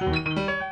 Música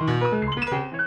Música